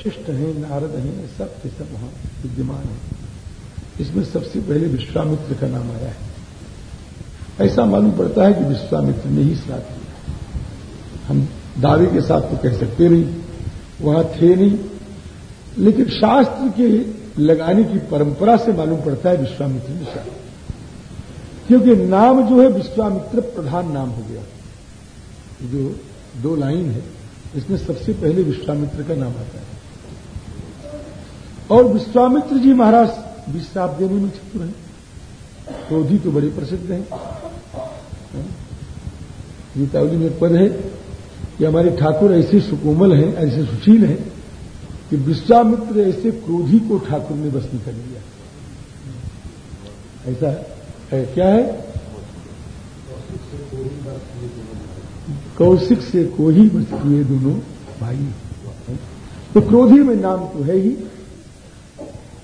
वशिष्ठ हैं, नारद हैं सब के सब वहाँ विद्यमान हैं। इसमें सबसे पहले विश्वामित्र का नाम आया है। ऐसा मालूम पड़ता है कि विश्वामित्र ने ही श्राद्ध किया हम दावे के साथ तो कह सकते नहीं, वहाँ थे नहीं, लेकिन शास्त्र के लगाने की परंपरा से मालूम पड़ता है विश्वामित्र ने श्राद्ध क्योंकि नाम जो है, विश्वामित्र प्रधान नाम हो गया। जो दो लाइन है, इसमें सबसे पहले विश्वामित्र का नाम आता है। और विश्वामित्र जी महाराज विश्राप देने में चतुर हैं। क्रोधी तो बड़े प्रसिद्ध हैं। गीतावली में पद है कि हमारे ठाकुर ऐसे सुकोमल हैं, ऐसे सुशील हैं कि विश्वामित्र ऐसे क्रोधी को ठाकुर ने बस नहीं कर लिया। ऐसा है। क्या है? कौशिक से को ही बच किए दोनों भाई। तो क्रोधी में नाम तो है ही।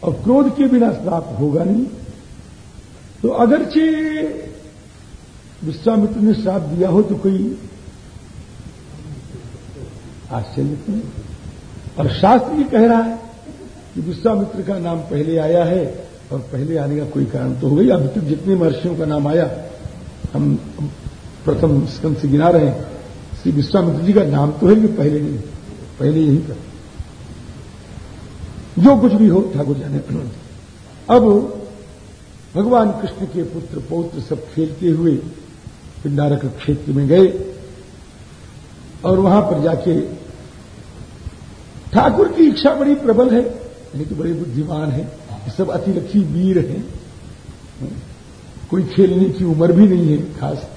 और क्रोध के बिना श्राप होगा नहीं। तो अगरचे विश्वामित्र ने श्राप दिया हो तो कोई आश्चर्य नहीं। और शास्त्र ये कह रहा है कि विश्वामित्र का नाम पहले आया है और पहले आने का कोई कारण तो हो। गई अभी तक जितने महर्षियों का नाम आया, हम प्रथम स्कंद से गिना रहे हैं। श्री विश्वामित्र जी का नाम तो है कि पहले नहीं, पहले यही पर जो कुछ भी हो, ठाकुर जाने अब भगवान कृष्ण के पुत्र पौत्र सब खेलते हुए पिंडारक क्षेत्र में गए और वहाँ पर जाके ठाकुर की इच्छा बड़ी प्रबल है, यानी तो बड़े बुद्धिमान है सब अतिरक्षी वीर हैं। कोई खेलने की उम्र भी नहीं है खास।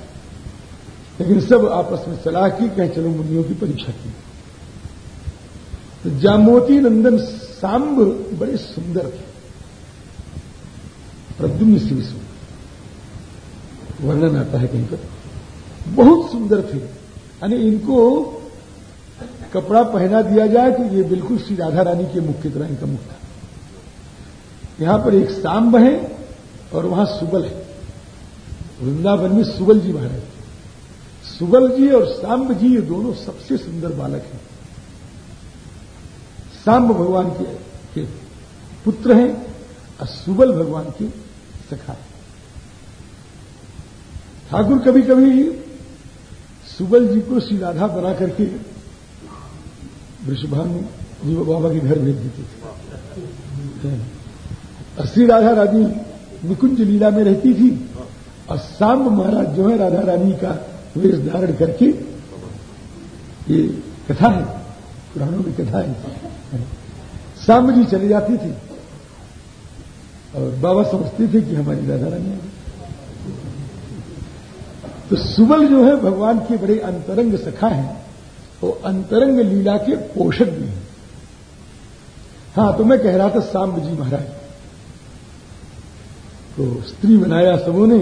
लेकिन सब आपस में सलाह की, कहें, चलो मुनियों की परीक्षा की। तो जामोती नंदन सांब बड़े सुंदर थे। प्रद्युम्न से विश्व वर्णन आता है कहीं पर। बहुत सुंदर थे। यानी इनको कपड़ा पहना दिया जाए तो ये बिल्कुल श्री राधा रानी के मुख की तरह इनका मुख था। यहाँ पर एक सांब है और वहाँ सुबल है। वृंदावन में सुबल जी महाराज। सुबल जी और सांब जी, ये दोनों सबसे सुंदर बालक हैं। सांब भगवान के, के पुत्र हैं और सुबल भगवान के सखा है ठाकुर कभी कभी सुबल जी को श्री राधा बना करके वृषभानु जी बाबा के घर भेज देते थे। और श्री राधा रानी निकुंज लीला में रहती थी और सांब महाराज जो है राधा रानी का वेश धारण करके ये कथा है पुराणों में कथा है। जी चली जाती थी। और बाबा समझते थे कि हमारी राधा रानी तो सुबल जो है, भगवान के बड़े अंतरंग सखा हैं। वो अंतरंग लीला के पोषक भी हैं। हाँ तो मैं कह रहा था सांब जी महाराज। तो स्त्री बनाया सबों ने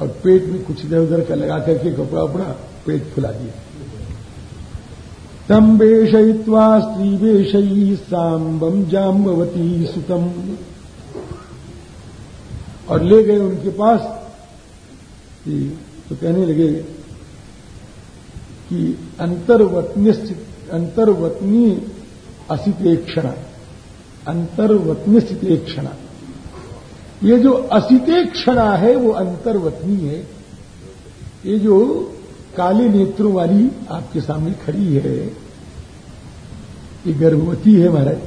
और पेट में कुछ इधर उधर का लगा करके कपड़ा उपड़ा पेट फुला दिया। तम वेशयित्वा स्त्रीवेशयी सांबम जाम्बवती सुतम। और ले गए उनके पास तो कहने लगे कि अंतर्वत्नी अंतर्वत्नी असितेक्षण अंतर्वत्नी स्थितेक्षण ये जो असितेक्षणा है, वो अंतर्वत्नी है। ये जो काले नेत्रों वाली आपके सामने खड़ी है। ये गर्भवती है महाराज।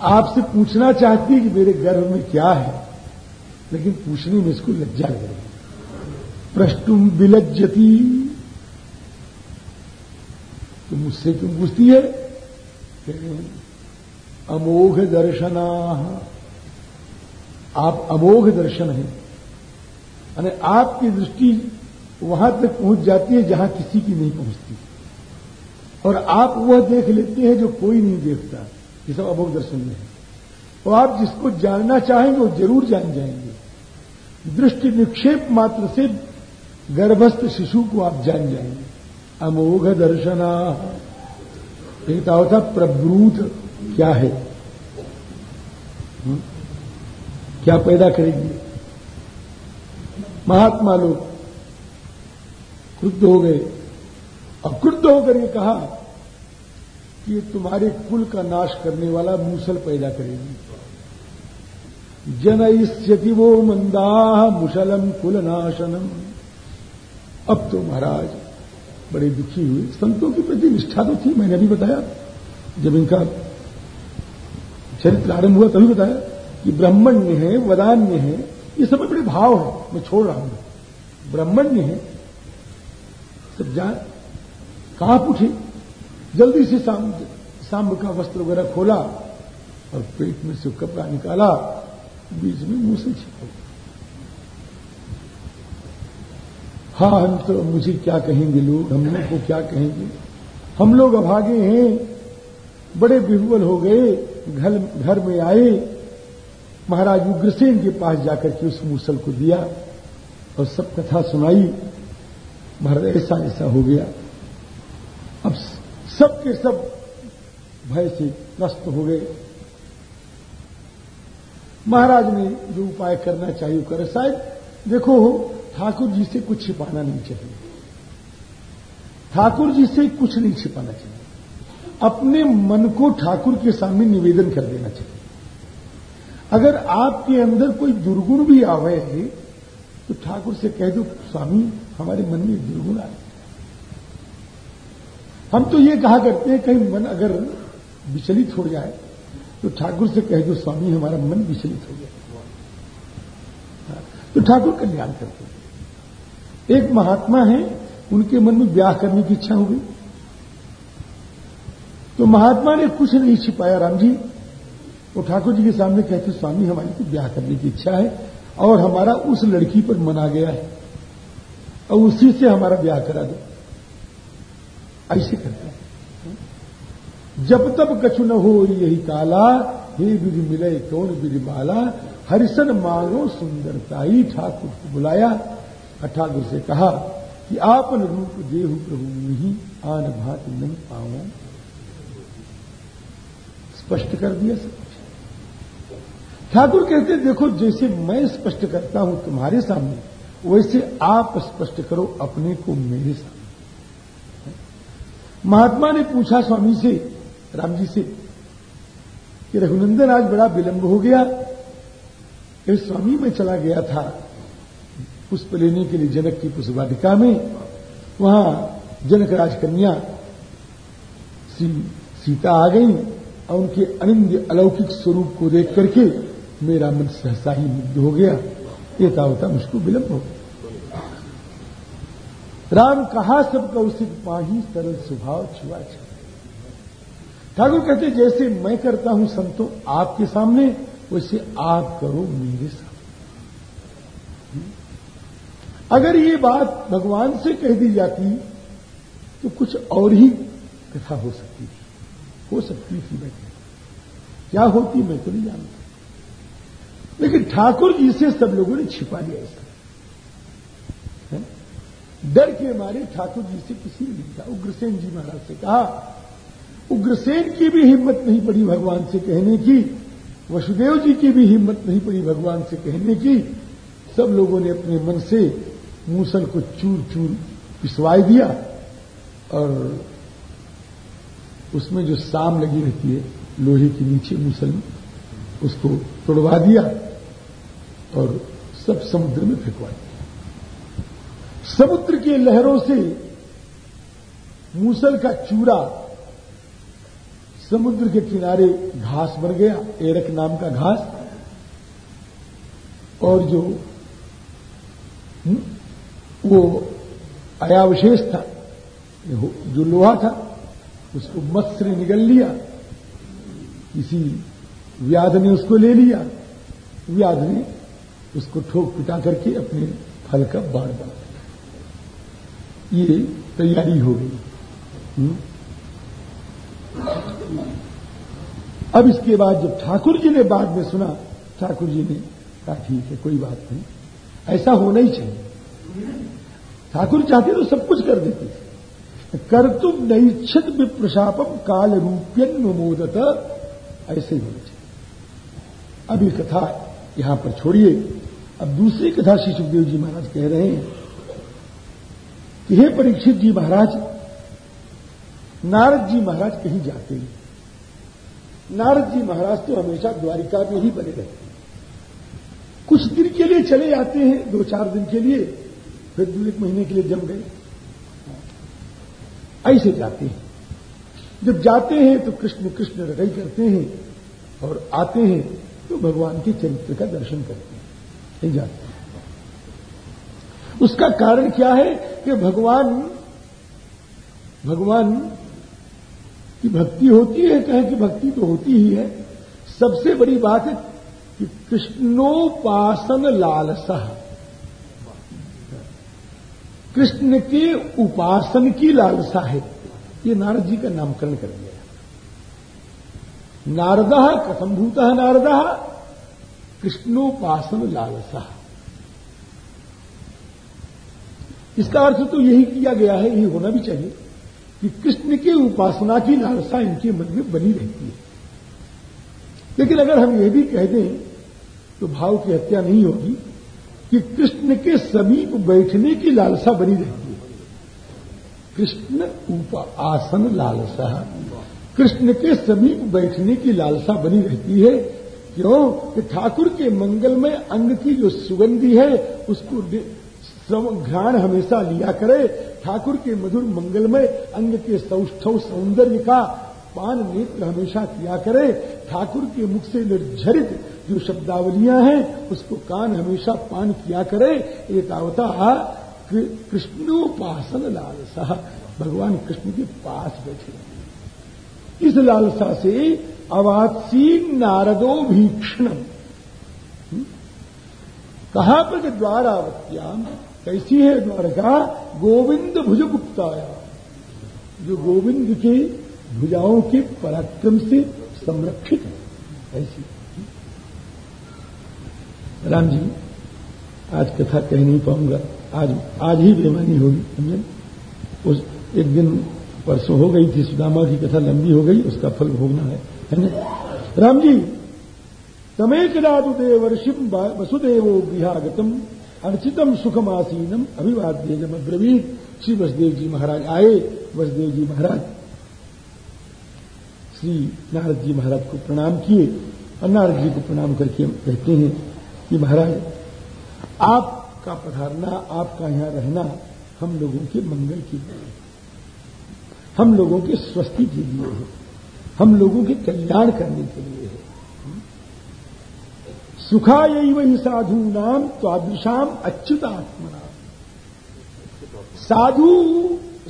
आपसे पूछना चाहती कि मेरे गर्भ में क्या है, लेकिन पूछने में इसको लज्जा लग रही प्रष्टुम विलज्जती। तो मुझसे क्यों पूछती है? अमोघ दर्शना। आप अमोघ दर्शन हैं। यानी आपकी दृष्टि वहाँ तक पहुँच जाती है जहाँ किसी की नहीं पहुँचती। और आप वह देख लेते हैं जो कोई नहीं देखता, ये सब अभोग दर्शन में है। और आप जिसको जानना चाहेंगे, वो ज़रूर जान जाएँगे। दृष्टि निक्षेप मात्र से गर्भस्थ शिशु को आप जान जाएँगे। अमोघ दर्शना। कहता होता प्रब्रूत क्या है? हुँ? क्या पैदा करेगी? महात्मा लोग। क्रुद्ध हो गए। और क्रुद्ध होकर ये कहा कि तुम्हारे कुल का नाश करने वाला मूसल पैदा करेगी। जन जनयिष्यति वो मंदा मुसलम कुल नाशनम अब तो महाराज, बड़े दुखी हुए। संतों के प्रति निष्ठा तो थी, मैंने अभी बताया। जब इनका चरित्र आरंभ हुआ तभी बताया कि ब्राह्मण्य है, वदान्य है। ये सब बड़े भाव है, मैं छोड़ रहा हूँ। ब्राह्मण्य है सब जाए कहाँ पूछे जल्दी से सांब का वस्त्र वगैरह खोला और पेट में से कपड़ा निकाला, बीच में मुँह से छिपा। हाँ हम तो मुझे क्या कहेंगे लोग? हम लोग को क्या कहेंगे? हम लोग अभागे हैं, बड़े विह्वल हो गए, घर घर में आए, महाराज उग्रसेन के पास जाकर के उस मूसल को दिया और सब कथा सुनाई। महाराज ऐसा ऐसा हो गया। अब सब के सब भय से त्रस्त हो गए। महाराज ने जो उपाय करना चाहिए करे। शायद देखो, ठाकुर जी से कुछ छिपाना नहीं चाहिए। ठाकुर जी से कुछ नहीं छिपाना चाहिए। अपने मन को ठाकुर के सामने निवेदन कर देना चाहिए। अगर आपके अंदर कोई दुर्गुण भी आवे तो ठाकुर से कह दो, स्वामी हमारे मन में दुर्गुण आ हम तो ये कहा करते हैं, कहीं मन अगर विचलित हो जाए तो ठाकुर से कह दो स्वामी हमारा मन विचलित हो गया। तो ठाकुर कल्याण करते हैं। एक महात्मा है, उनके मन में ब्याह करने की इच्छा हो गई। तो महात्मा ने कुछ नहीं छिपाया, राम जी। वो ठाकुर जी के सामने कहते, स्वामी, हमारी तो ब्याह करने की इच्छा है और हमारा उस लड़की पर मन आ गया है। और उसी से हमारा ब्याह करा दो। ऐसे करते हैं। जब तब कछु न हो यही काला, हे विधि मिले कौन विधि माला हरिशन मांगो सुंदरताई ठाकुर को बुलाया। और ठाकुर से कहा कि आपन रूप देहु प्रभु नहीं आन भात नहीं पाओ स्पष्ट कर दिया सब कुछ। ठाकुर कहते, देखो, जैसे मैं स्पष्ट करता हूँ तुम्हारे सामने वैसे आप स्पष्ट करो अपने को मेरे सामने महात्मा ने पूछा स्वामी से, राम जी से, कि रघुनंदन आज बड़ा विलंब हो गया। स्वामी में चला गया था पुष्प लेने के लिए जनक की पुष्पवाटिका में। वहाँ जनक राजकन्या श्री सीता आ गई और उनके अनिंद अलौकिक स्वरूप को देख करके मेरा मन सहसा ही मुग्ध हो गया। ये होता मुझको विलंब हो गया। राम कहा सबका उचित पाही सरल स्वभाव छुआ छुआ। ठाकुर कहते, जैसे मैं करता हूँ संतो आपके सामने, वैसे आप करो मेरे सामने। अगर ये बात भगवान से कह दी जाती तो कुछ और ही कथा हो सकती थी। हो सकती थी मैं क्या होती मैं तो नहीं जानता। लेकिन ठाकुर जी से सब लोगों ने छिपा लिया ऐसा डर के मारे ठाकुर जी से किसी ने लिखा उग्रसेन जी महाराज से कहा, उग्रसेन की भी हिम्मत नहीं पड़ी भगवान से कहने की, वसुदेव जी की भी हिम्मत नहीं पड़ी भगवान से कहने की। सब लोगों ने अपने मन से मूसल को चूर चूर पिसवाई दिया और उसमें जो साम लगी रहती है, लोहे के नीचे मूसल में, उसको तोड़वा दिया और सब समुद्र में फेंकवा दिया। समुद्र की लहरों से मूसल का चूरा समुद्र के किनारे घास बन गया एरक नाम का घास। और जो हम्म, वो अयावशेष था जो लोहा था उसको मत्स्य निगल लिया। किसी व्याध ने उसको ले लिया। व्याध ने उसको ठोक पिटा करके अपने फल का बाढ़ बना ये तैयारी हो गई। हम्म। अब इसके बाद जब ठाकुर जी ने बाद में सुना, ठाकुर जी ने कहा, ठीक है, कोई बात नहीं। ऐसा होना ही चाहिए। ठाकुर चाहते तो सब कुछ कर देते। कर तुम नैच्छत विप्रशापम काल रूप्यन मोदत ऐसे ही होना चाहिए। अब ये कथा यहाँ पर छोड़िए। अब दूसरी कथा श्री सुखदेव जी महाराज कह रहे हैं। कि हे परीक्षित जी महाराज, नारद जी महाराज कहीं जाते नहीं। नारद जी महाराज तो हमेशा द्वारिका में ही बने रहते हैं। कुछ दिन के लिए चले जाते हैं, दो चार दिन के लिए, फिर दो एक महीने के लिए जम गए। ऐसे जाते हैं। जब जाते हैं तो कृष्ण कृष्ण रटाई करते हैं और आते हैं तो भगवान के चरित्र का दर्शन करते हैं। जाते हैं। उसका कारण क्या है कि भगवान भगवान की भक्ति होती है, कहें कि भक्ति तो होती ही है। सबसे बड़ी बात है कि कृष्णोपासन लालसा। कृष्ण के उपासन की लालसा है। ये नारद जी का नामकरण कर दिया नारद कथम भूत नारद कृष्णोपासन लालसा। इसका अर्थ तो यही किया गया है, यही होना भी चाहिए कि कृष्ण की उपासना की लालसा इनके मन में बनी रहती है। लेकिन अगर हम यह भी कह दें तो भाव की हत्या नहीं होगी कि कृष्ण के समीप बैठने की लालसा बनी रहती है। कृष्ण उप आसन लालसा। कृष्ण के समीप बैठने की लालसा बनी रहती है। क्यों? कि ठाकुर के मंगल में अंग की जो सुगंधी है, उसको घ्राण हमेशा लिया करे। ठाकुर के मधुर मंगलमय, अंग के सौष्ठव सौंदर्य का पान नेत्र हमेशा किया करे। ठाकुर के मुख से निर्झरित जो शब्दावलियाँ हैं, उसको कान हमेशा पान किया करे। एतावता कृष्णोपासन लालसा। भगवान कृष्ण के पास बैठे। इस लालसा से अवात्सीन नारदो भीक्षणम। हम्म? कहा पर द्वारावत्याम कैसी है द्वारका? गोविंद भुज गुप्ताया जो गोविंद के भुजाओं के पराक्रम से संरक्षित है, ऐसी। राम जी, आज कथा कह नहीं पाऊँगा। आज आज ही बेमानी होगी, समझे? उस एक दिन परसों हो गई थी, सुदामा की कथा लंबी हो गई, उसका फल भोगना है है ना? राम जी तमेक राजुदेव ऋषिम वसुदेवो गृहागतम। अर्चितम सुखमासीनम अभिवाद्य जब अब्रवीत श्री वसुदेव जी महाराज आए वसुदेव जी महाराज। श्री नारद जी महाराज को प्रणाम किए और नारद जी को प्रणाम करके कहते हैं कि महाराज, आपका पधारना, आपका यहाँ रहना हम लोगों के मंगल के लिए हम लोगों के स्वस्थि के लिए है। हम लोगों के कल्याण करने के लिए सुखा यही वही साधु नाम त्वादृशाम अच्युत आत्मना साधु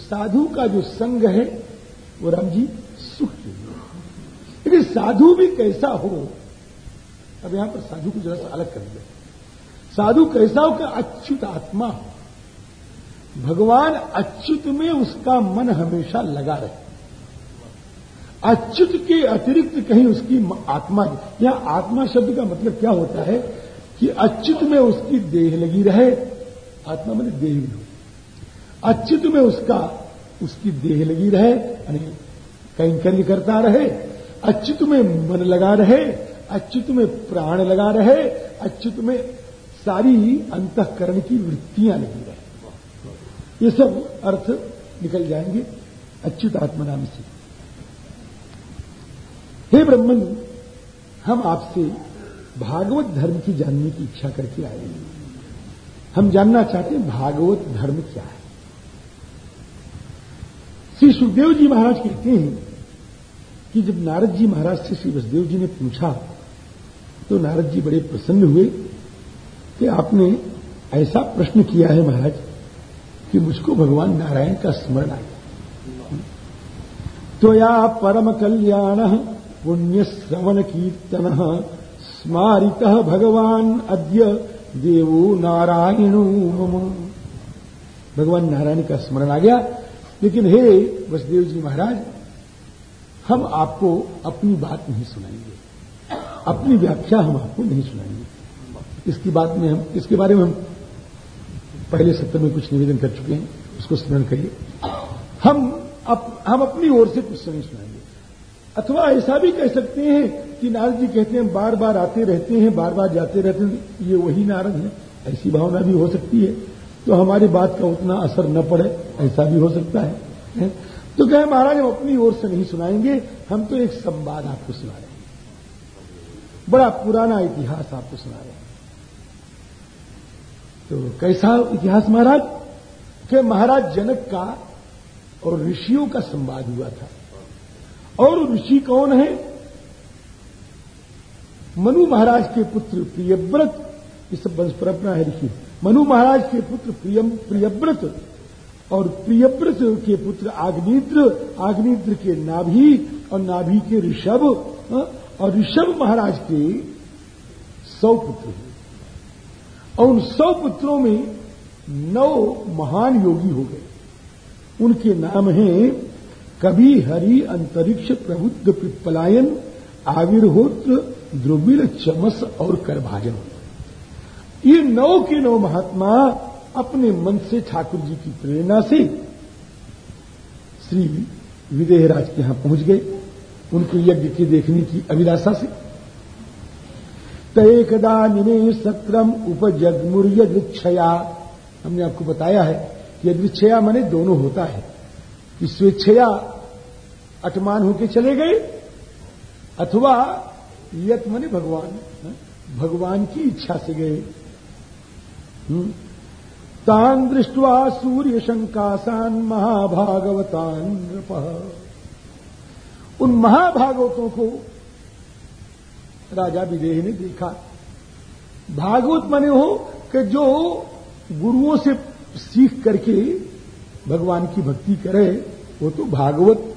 साधु का जो संग है, वो राम जी सुख के लिए लेकिन साधु भी कैसा हो, अब यहाँ पर साधु को जरा सा अलग कर दिया साधु कैसा हो कि अच्युत आत्मा हो? भगवान अच्युत में उसका मन हमेशा लगा रहे। अच्युत के अतिरिक्त कहीं उसकी आत्मा या आत्मा शब्द का मतलब क्या होता है कि अच्युत में उसकी देह लगी रहे, आत्मा मैंने देह भी हो अच्युत में उसका, उसकी देह लगी रहे, यानी कैंकर्य करता रहे, अच्युत में मन लगा रहे, अच्युत में प्राण लगा रहे, अच्युत में सारी अंतकरण की वृत्तियाँ लगी रहे। ये सब अर्थ निकल जाएँगे अच्युत आत्मा नाम से। हे ब्रह्मन, हम आपसे भागवत धर्म की जानने की इच्छा करके आए हैं। हम जानना चाहते हैं भागवत धर्म क्या है। श्री सुखदेव जी महाराज कहते हैं कि जब नारद जी महाराज से श्री वसुदेव जी ने पूछा तो नारद जी बड़े प्रसन्न हुए कि आपने ऐसा प्रश्न किया है महाराज कि मुझको भगवान नारायण का स्मरण आया तो या परम कल्याण पुण्य श्रवण कीर्तन स्मारित भगवान अद्य देवो नारायण भगवान नारायण का स्मरण आ गया। लेकिन हे वसुदेव जी महाराज हम आपको अपनी बात नहीं सुनाएँगे। अपनी व्याख्या हम आपको नहीं सुनाएँगे। इसकी बात में हम इसके बारे में हम पहले सत्र में कुछ निवेदन कर चुके हैं उसको स्मरण करिए। हम अप, हम अपनी ओर से कुछ नहीं सुनाएँगे। अथवा ऐसा भी कह सकते हैं कि नारद जी कहते हैं बार बार आते रहते हैं बार बार जाते रहते हैं ये वही नारद है। ऐसी भावना भी हो सकती है। तो हमारी बात का उतना असर न पड़े ऐसा भी हो सकता है, है? तो कहे महाराज हम अपनी ओर से नहीं सुनाएँगे हम तो एक संवाद आपको सुना रहे हैं। बड़ा पुराना इतिहास आपको सुना रहे हैं। तो कैसा इतिहास महाराज? कि महाराज जनक का और ऋषियों का संवाद हुआ था। और ऋषि कौन है? मनु महाराज के पुत्र प्रियव्रत। इस वंश परंपरा है ऋषि। मनु महाराज के पुत्र प्रियम प्रियव्रत और प्रियव्रत के पुत्र आग्निद्र आग्निद्र के नाभि और नाभि के ऋषभ हाँ, और ऋषभ महाराज के सौ पुत्र हैं। और उन सौ पुत्रों में नौ महान योगी हो गए। उनके नाम हैं कवि हरि अंतरिक्ष प्रबुद्ध पिपलायन आविर्होत्र द्रुबिल चमस और करभाजन। ये नौ के नौ महात्मा अपने मन से ठाकुर जी की प्रेरणा से श्री विदेहराज के यहाँ पहुँच गए। उनको यज्ञ के देखने की अभिलाषा से। तयकदा निमे सत्रम उपजगमुर यदृक्षया हमने आपको बताया है कि यदृक्षया माने दोनों होता है। कि स्वेच्छया अटमान होके चले गए। अथवा यत मने भगवान भगवान की इच्छा से गए। हम्म। तान दृष्टवा सूर्य शंकासान महाभागवतान उन महाभागवतों को राजा विदेह ने देखा। भागवत मने हो कि जो गुरुओं से सीख करके भगवान की भक्ति करे, वो तो भागवत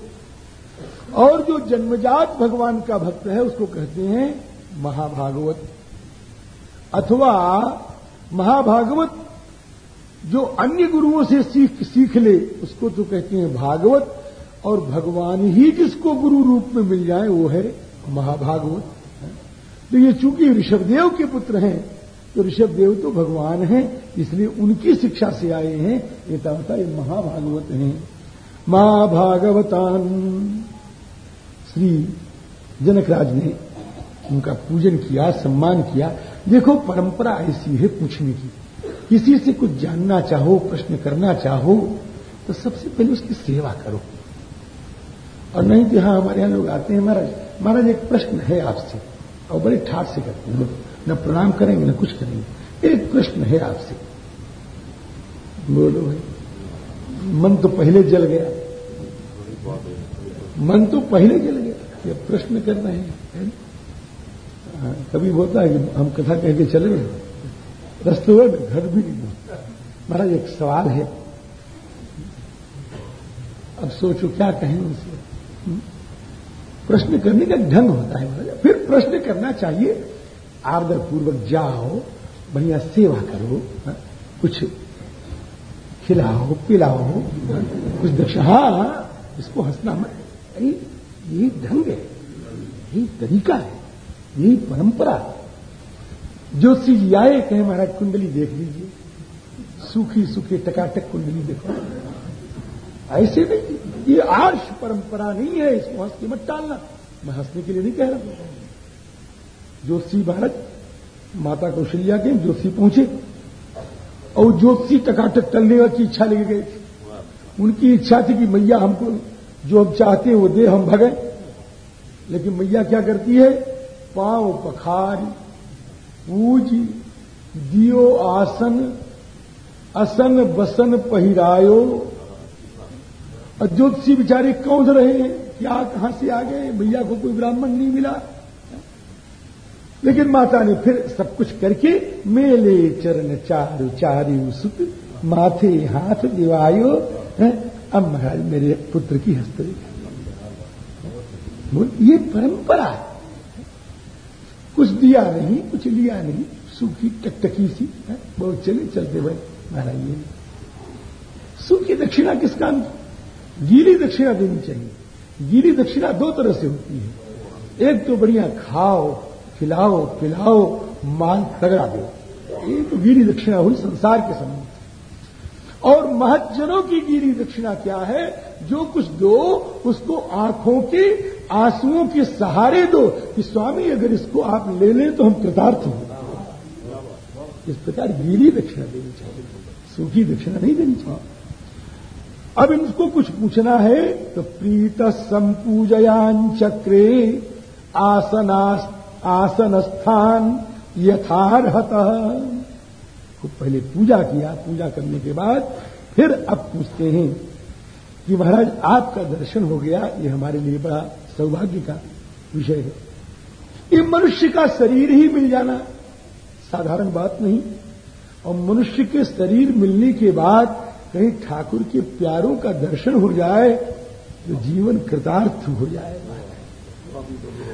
और जो जन्मजात भगवान का भक्त है, उसको कहते हैं महाभागवत। अथवा महाभागवत जो अन्य गुरुओं से सीख सीख ले, उसको तो कहते हैं भागवत। और भगवान ही जिसको गुरु रूप में मिल जाए, वो है महाभागवत। तो ये चूँकि ऋषभदेव के पुत्र हैं तो ऋषभदेव तो भगवान हैं, इसलिए उनकी शिक्षा से आए हैं। ये तावता ये महाभागवत हैं। महाभागवतान श्री जनकराज ने उनका पूजन किया, सम्मान किया। देखो, परंपरा ऐसी है पूछने की। किसी से कुछ जानना चाहो, प्रश्न करना चाहो तो सबसे पहले उसकी सेवा करो। और नहीं कि हाँ हमारे यहाँ लोग आते हैं, महाराज महाराज, एक प्रश्न है आपसे। और बड़े ठाट से करते हैं न प्रणाम करेंगे, न कुछ करेंगे। एक प्रश्न है आपसे। बोलो भाई। मन तो पहले जल गया। मन तो पहले जल गया। ये प्रश्न कर रहे हैं हाँ, कभी बोलता है कि हम कथा कह के चले गए रस्ते हुए घर भी नहीं महाराज एक सवाल है। अब सोचो क्या कहें उनसे? हम्म? प्रश्न करने का ढंग होता है महाराज। फिर प्रश्न करना चाहिए आदर पूर्वक जाओ बढ़िया सेवा करो हा? कुछ खिलाओ पिलाओ कुछ दक्षा हाँ इसको हंसना मत। यही ढंग है यही तरीका है यही परंपरा ज्योति जी आए, कहे महाराज, कुंडली देख लीजिए। सूखी सूखी, टकाटक कुंडली देखो। ऐसे नहीं, ये आर्ष परंपरा नहीं है, इसको हंस के मत टालना। मैं हंसने के लिए नहीं कह रहा ज्योतिषी भारत माता कौशल्या के ज्योतिषी पहुँचे और ज्योतिषी टकाटक टलने की इच्छा लेके गए। उनकी इच्छा थी कि मैया हमको जो हम चाहते हैं वो दे हम भगे। लेकिन मैया क्या करती है? पाँव पखारी, पूज, दियो आसन, असन बसन पहिरायो। और ज्योतिषी बेचारे कौन रहे हैं? क्या, कहाँ से आ गए? भैया को कोई ब्राह्मण नहीं मिला। लेकिन माता ने फिर सब कुछ करके मेले चरण चारु चारु सुत, माथे हाथ दिवायो अब महाराज मेरे पुत्र की हस्त ये परंपरा है। कुछ दिया नहीं, कुछ लिया नहीं। सूखी टकटकी सी, है? बहुत चले, चलते भाई। महाराज ये। सूखी दक्षिणा किस काम की? गीली दक्षिणा देनी चाहिए। गीली दक्षिणा दो तरह से होती है। एक तो बढ़िया खाओ, खिलाओ, पिलाओ माल तगड़ा दो। ये तो गिरी दक्षिणा हुई संसार के संबंध। और महजनों की गिरी दक्षिणा क्या है? जो कुछ दो, उसको आँखों के आंसुओं के सहारे दो कि स्वामी, अगर इसको आप ले लें तो हम कृतार्थ हों। इस प्रकार गीली दक्षिणा देनी चाहिए। सूखी दक्षिणा नहीं देनी चाहिए। अब इनको कुछ पूछना है तो प्रीत संपूजयान चक्रे आसन स्थान यथारहत। को पहले पूजा किया, पूजा करने के बाद फिर अब पूछते हैं कि महाराज, आपका दर्शन हो गया, ये हमारे लिए बड़ा सौभाग्य का विषय है। ये मनुष्य का शरीर ही मिल जाना साधारण बात नहीं। और मनुष्य के शरीर मिलने के बाद कहीं ठाकुर के प्यारों का दर्शन हो जाए तो जीवन कृतार्थ हो जाए।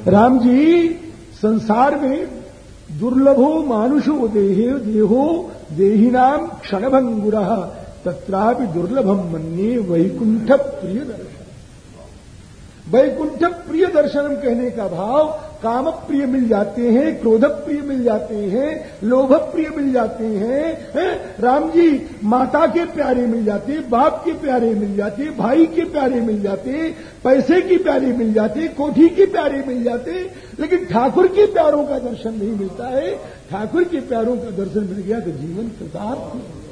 राम जी, संसार में दुर्लभो मानुषो देहे, देहो देहिनाम क्षणभंगुर तत्रापि दुर्लभम मन्ये वैकुंठ प्रिय दर्शन वैकुंठ प्रिय दर्शनम कहने का भाव काम प्रिय मिल जाते हैं क्रोध प्रिय मिल जाते हैं लोभ प्रिय मिल जाते हैं, है? राम जी, माता के प्यारे मिल जाते, बाप के प्यारे मिल जाते, भाई के प्यारे मिल जाते, पैसे की प्यारे मिल जाते, कोठी के प्यारे मिल जाते, लेकिन ठाकुर के प्यारों का दर्शन नहीं मिलता है। ठाकुर के प्यारों का दर्शन मिल गया तो जीवन कृतार्थ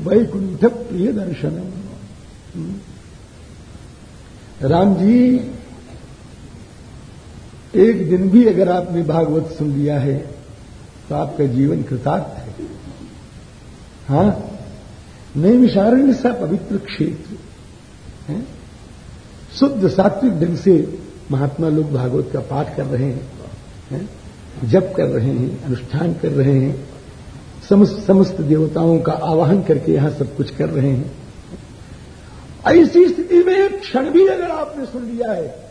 वैकुंठ प्रिय दर्शन राम जी एक दिन भी अगर आपने भागवत सुन लिया है तो आपका जीवन कृतार्थ है। हाँ? नहीं विशारण्य सा पवित्र क्षेत्र, है? शुद्ध सात्विक ढंग से महात्मा लोग भागवत का पाठ कर रहे हैं, है? जप कर रहे हैं, अनुष्ठान कर रहे हैं, समस्त समस्त देवताओं का आवाहन करके यहाँ सब कुछ कर रहे हैं। ऐसी स्थिति में एक क्षण भी अगर आपने सुन लिया है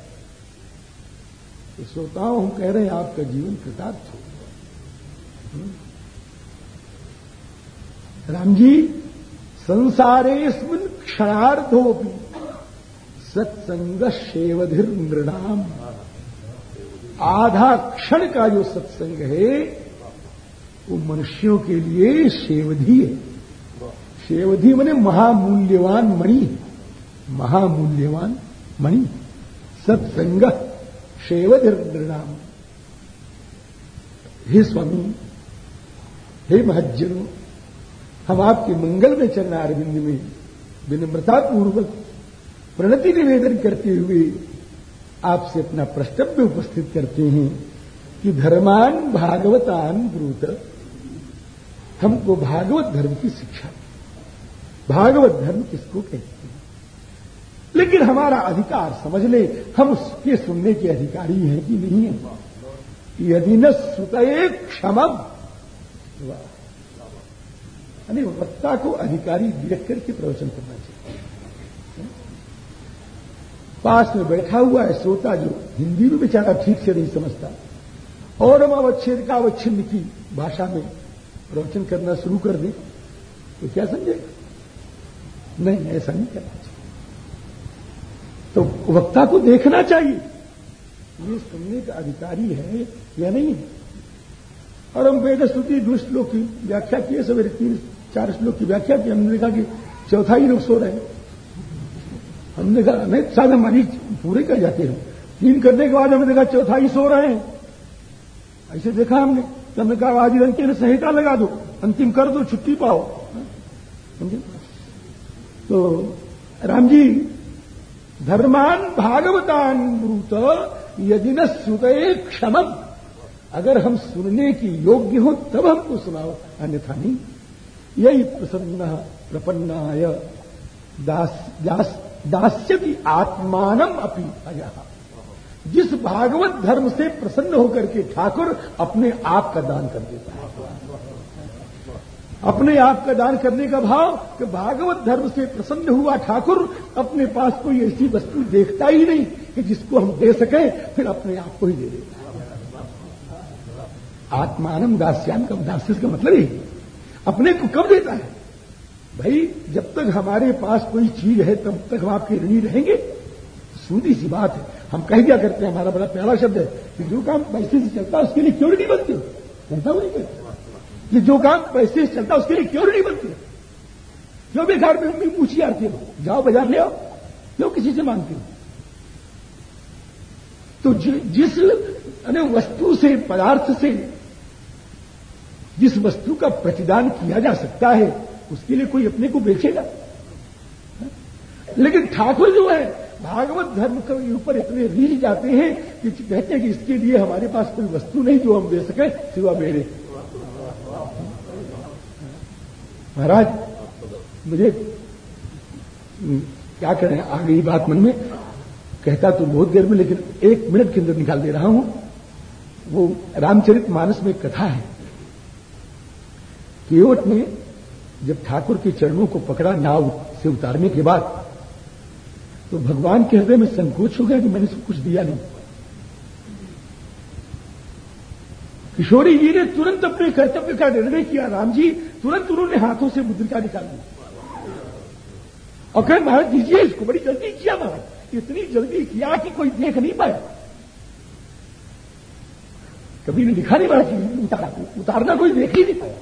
तो श्रोताओं, हम कह रहे हैं, आपका जीवन कृतार्थ हो राम जी, संसारे संसारेस्मिन क्षणार्धोपि सत्संग शेवधिर नृणाम आधा क्षण का जो सत्संग है, वो मनुष्यों के लिए शेवधि है। शेवधि मने महामूल्यवान मणि महामूल्यवान मणि। सत्संग शेवधिर नृणाम हे स्वामी हे महज्जनों हम आपके मंगल में चरण अरविंद में विनम्रतापूर्वक प्रणति निवेदन करते हुए आपसे अपना प्रष्टव्य उपस्थित करते हैं कि धर्मान भागवतान ब्रूत हमको भागवत धर्म की शिक्षा भागवत धर्म किसको कहते हैं लेकिन हमारा अधिकार समझ ले, हम उसके सुनने के अधिकारी हैं कि नहीं है। यदि न सुत क्षमम। यानी वक्ता को अधिकारी देख करके प्रवचन करना चाहिए। पास में बैठा हुआ है श्रोता जो हिंदी में बेचारा ठीक से नहीं समझता। और हम अवच्छेद का अवच्छिन्न की भाषा में प्रवचन करना शुरू कर दें तो क्या समझेगा? नहीं, ऐसा नहीं करना चाहिए। तो वक्ता को देखना चाहिए। ये सुनने का अधिकारी है या नहीं? है और हम वेद स्तुति दो श्लोक की व्याख्या किए, सवेरे तीन, चार श्लोक की व्याख्या की। हमने देखा कि चौथाई लोग सो रहे हैं। हमने कहा, नहीं शायद हमारी पूरे कर जाते हैं। तीन करने के बाद हमने देखा चौथाई सो रहे हैं। ऐसे देखा हमने तो हमने कहा, आज रंग अंतिम संहिता लगा दो। अंतिम कर दो, छुट्टी पाओ। समझे? तो राम जी धर्मान भागवतान ब्रूत यदि न सुतए क्षमम। अगर हम सुनने की योग्य हो तब हमको सुनाओ अन्यथा नहीं। यही प्रसन्न प्रपन्नाय। दास, दास, दास्यति आत्मानम अपनी जिस भागवत धर्म से प्रसन्न होकर के ठाकुर अपने आप का दान कर देता है। अपने आप का दान करने का भाव कि भागवत धर्म से प्रसन्न हुआ ठाकुर अपने पास कोई ऐसी वस्तु देखता ही नहीं कि जिसको हम दे सकें, फिर अपने आप को ही दे देता आत्मानम दास्यान का दास्य का मतलब ही अपने को कब देता है? भाई, जब तक हमारे पास कोई चीज़ है, तब तक हम आपके ऋणी रहेंगे। सूदी सी बात है। हम कह क्या करते हैं, हमारा बड़ा प्यारा शब्द है कि जो काम पैसे से चलता है, उसके लिए क्यों नहीं बनती? हूँ नहीं कि जो काम पैसे से चलता उसके लिए क्यों नहीं बनती? है क्यों बेकार में पूछी आती हो, जाओ बाज़ार ले आओ, क्यों किसी से मांगते हो? तो जिस वस्तु से, पदार्थ से, जिस वस्तु का प्रतिदान किया जा सकता है, उसके लिए कोई अपने को बेचेगा? लेकिन ठाकुर जो है, भागवत धर्म के ऊपर इतने रील जाते हैं कि कहते हैं कि इसके लिए हमारे पास कोई वस्तु नहीं जो हम दे सके, सिवा मेरे। महाराज, मुझे क्या करें? आ गई बात मन में, कहता तो बहुत देर में, लेकिन एक मिनट के अंदर निकाल दे रहा हूँ। वो रामचरित मानस में कथा है। केवट ने जब ठाकुर के चरणों को पकड़ा नाव से उतारने के बाद तो भगवान के हृदय में संकोच हो गया कि मैंने सब कुछ दिया नहीं। किशोरी जी ने तुरंत अपने कर्तव्य का निर्णय किया। राम जी तुरंत उन्होंने हाथों से मुद्रिका निकाल दी। और कहे, महाराज, दीजिए इसको। बड़ी जल्दी किया महाराज। इतनी जल्दी किया कि कोई देख नहीं पाया। कभी ने लिखा नहीं महाराज उतारा, उतारना कोई देख ही नहीं पाया।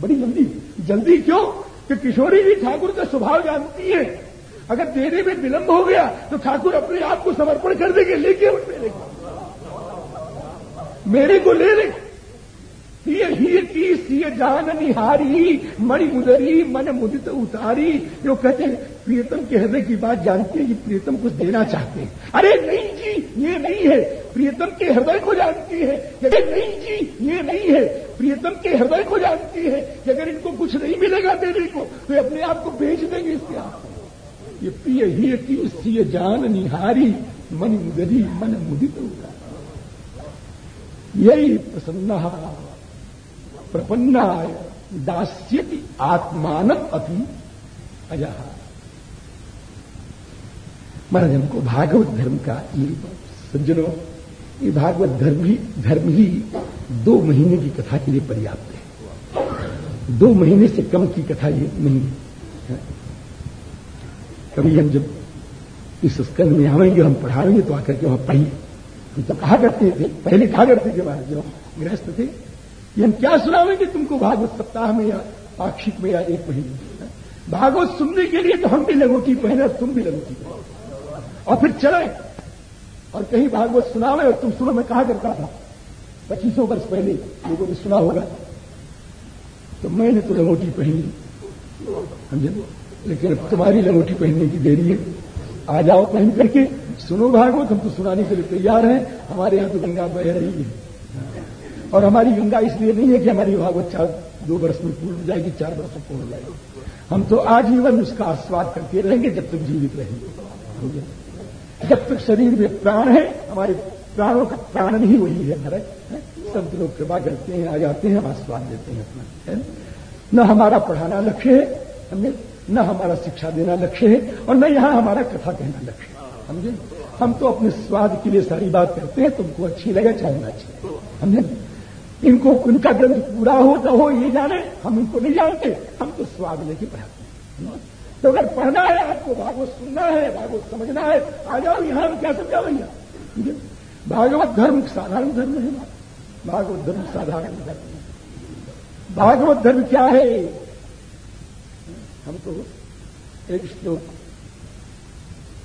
बड़ी जल्दी जल्दी क्यों? कि किशोरी जी ठाकुर का स्वभाव जानती है। अगर देने में विलंब हो गया तो ठाकुर अपने आप को समर्पण कर देंगे लेके उठ मेरे को मेरे को ले ले सिय ही की सिय जान निहारी मणि मुदरी, मन मुदित उतारी। जो कहते हैं प्रियतम के हृदय की बात जानते हैं कि प्रियतम कुछ देना चाहते हैं। अरे नहीं जी, ये नहीं है। प्रियतम के हृदय को जानती है। अरे नहीं जी, ये नहीं है। प्रियतम के हृदय को जानती है कि अगर इनको कुछ नहीं मिलेगा देने को तो अपने आप को बेच देंगे इसके आप ये प्रिय ही की सिय जान निहारी मन मुदरी, मन मुदित उतारी। यही प्रसन्न प्रपन्नाय, दास्यति आत्मानव अपनी अजह महाराज, हमको भागवत धर्म का ये सज्जनों ये भागवत धर्म ही धर्म ही दो महीने की कथा के लिए पर्याप्त है। दो महीने से कम की कथा ये नहीं है। कभी हम जब इस स्कंद में आवेंगे हम पढ़ाएँगे तो आकर के वहाँ पढ़िए। हम तो कहा करते थे, पहले कहा करते थे महाराज, जो गृहस्थ थे। ये हम क्या सुनावेंगे? तुमको भागवत सप्ताह में या पाक्षिक में या एक महीने भागवत सुनने के लिए तो हम भी लगोटी पहने और तुम भी लगोटी पहने और फिर चले। और कहीं भागवत सुनावे और तुम सुनो, मैं कहा करता था। पच्चीसों वर्ष पहले लोगों ने सुना होगा। तो मैंने तो लगोटी पहनी। समझे? लेकिन तुम्हारी लगोटी पहनने की देरी है। आ जाओ पहन करके। सुनो भागवत, हम तो सुनाने के लिए तैयार हैं। हमारे यहाँ तो गंगा बह रही है। और हमारी गंगा इसलिए नहीं है कि हमारी भागवत चार, दो वर्ष में पूर्ण हो जाएगी, चार वर्ष में पूर्ण हो जाएगी। हम तो आजीवन उसका आस्वाद करते रहेंगे जब तक जीवित रहेंगे। जब तक शरीर में प्राण है, हमारे प्राणों का प्राण नहीं वही है महाराज संत लोग कृपा करते हैं, आ जाते हैं, हम आस्वाद देते हैं अपना न हमारा पढ़ाना लक्ष्य है समझे न हमारा शिक्षा देना लक्ष्य है, और न यहाँ हमारा कथा कहना लक्ष्य है, समझे? हम तो अपने स्वाद के लिए सारी बात करते हैं, तुमको अच्छी लगे चाहे ना अच्छी हमने इनको उनका ग्रंथ पूरा हो तो हो, ये जाने, हम इनको नहीं जानते, हम तो स्वाद लेके पढ़ाते हैं। तो अगर पढ़ना है, आपको भागवत सुनना है, भागवत समझना है, आ जाओ यहाँ, हम क्या समझा भैया? भागवत धर्म साधारण धर्म है भागवत धर्म साधारण धर्म है। भागवत धर्म क्या है? हम तो एक श्लोक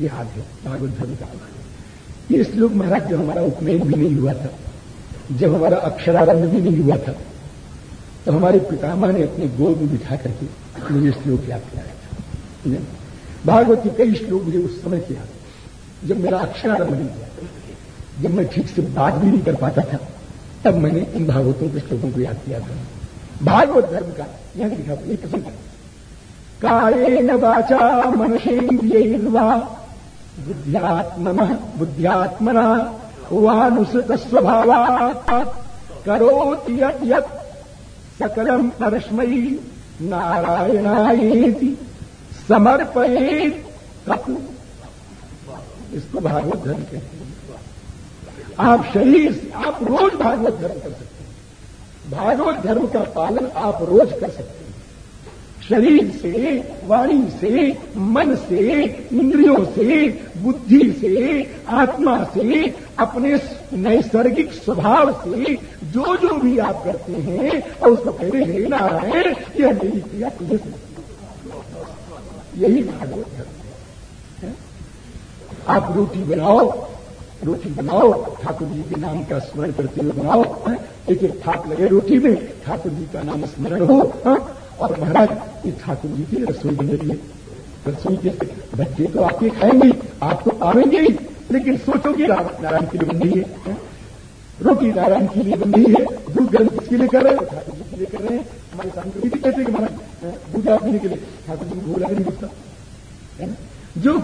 याद है, भागवत धर्म का। ये श्लोक महाराज जो हमारा उपनयन भी नहीं हुआ था। जब हमारा अक्षरारंभ भी नहीं हुआ था तो हमारे पितामह ने अपने गोद में बिठा करके मुझे श्लोक याद कराया था। भागवत के कई श्लोक मुझे उस समय किया जब मेरा अक्षरारंभ नहीं हुआ, जब मैं ठीक से बात भी नहीं कर पाता था, तब मैंने इन भागवतों के श्लोकों को याद किया था। भागवत धर्म का यहाँ लिखा एक काले कालेन वाचा मनसेन्द्रियैर्वा बुद्ध्यात्मन, बुद्ध्यात्मना वानुसृत स्वभावात् करोति यत् सकलम परस्मयी नारायणायेति समर्पयेत कपु इसको भागवत धर्म कहते हैं। आप शरीर से आप रोज भागवत धर्म कर सकते हैं। भागवत धर्म का पालन आप रोज कर सकते हैं। शरीर से, वाणी से, मन से, इंद्रियों से, बुद्धि से, आत्मा से, अपने नैसर्गिक स्वभाव से जो जो भी आप करते हैं, और उसको लेना है यह मेरी क्रिया तुझे यही भागवत है। आप रोटी बनाओ रोटी बनाओ, ठाकुर जी के नाम का स्मरण करते हुए बनाओ। एक एक लगे रोटी में, ठाकुर जी का नाम स्मरण हो? और महाराज ये ठाकुर जी की रसोई बन रही है रसोई के बच्चे तो आपके खाएँगे आप तो आवेंगे ही। लेकिन सोचोगे नारायण के लिए बन है रोटी नारायण के लिए बन है, दूध गर्म किसके लिए कर रहे हैं? ठाकुर जी के लिए कर रहे हैं। हमारे संस्कृति कहते हैं कि महाराज दूध पीने के लिए। ठाकुर जी को भूल नहीं जो